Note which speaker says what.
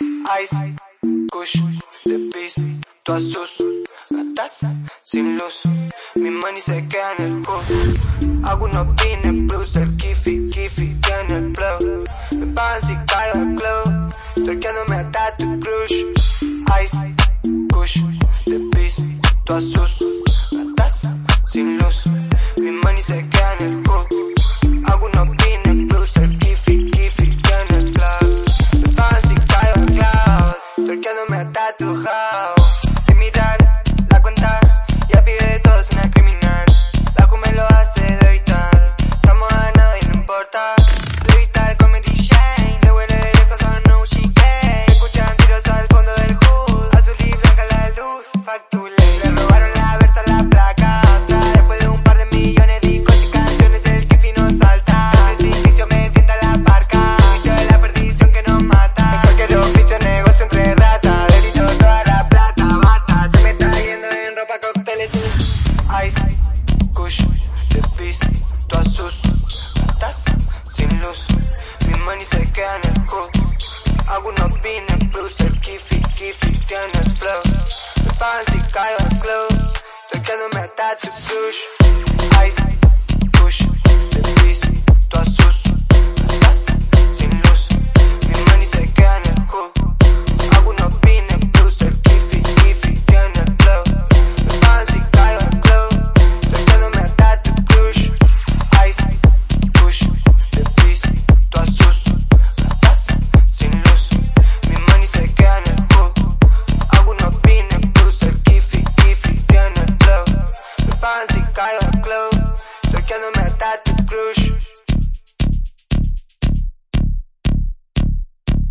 Speaker 1: Ice, Kush, piso, tu asus, la taza, sin luz. Mi money se queda en el hood. Hago unos pines plus, el kifi, kifi, en el flow. Me pagan si caigo al club, torqueándome hasta tu crush. Ice, Kush, piso, tu asus, la taza, sin luz. Mi money se queda Mi money se queda en el hood. Hago unos pines plus, el kifi, kifi, tiene el flow. Me pagan si caigo al club. Estoy quedándome hasta tu crush. grocery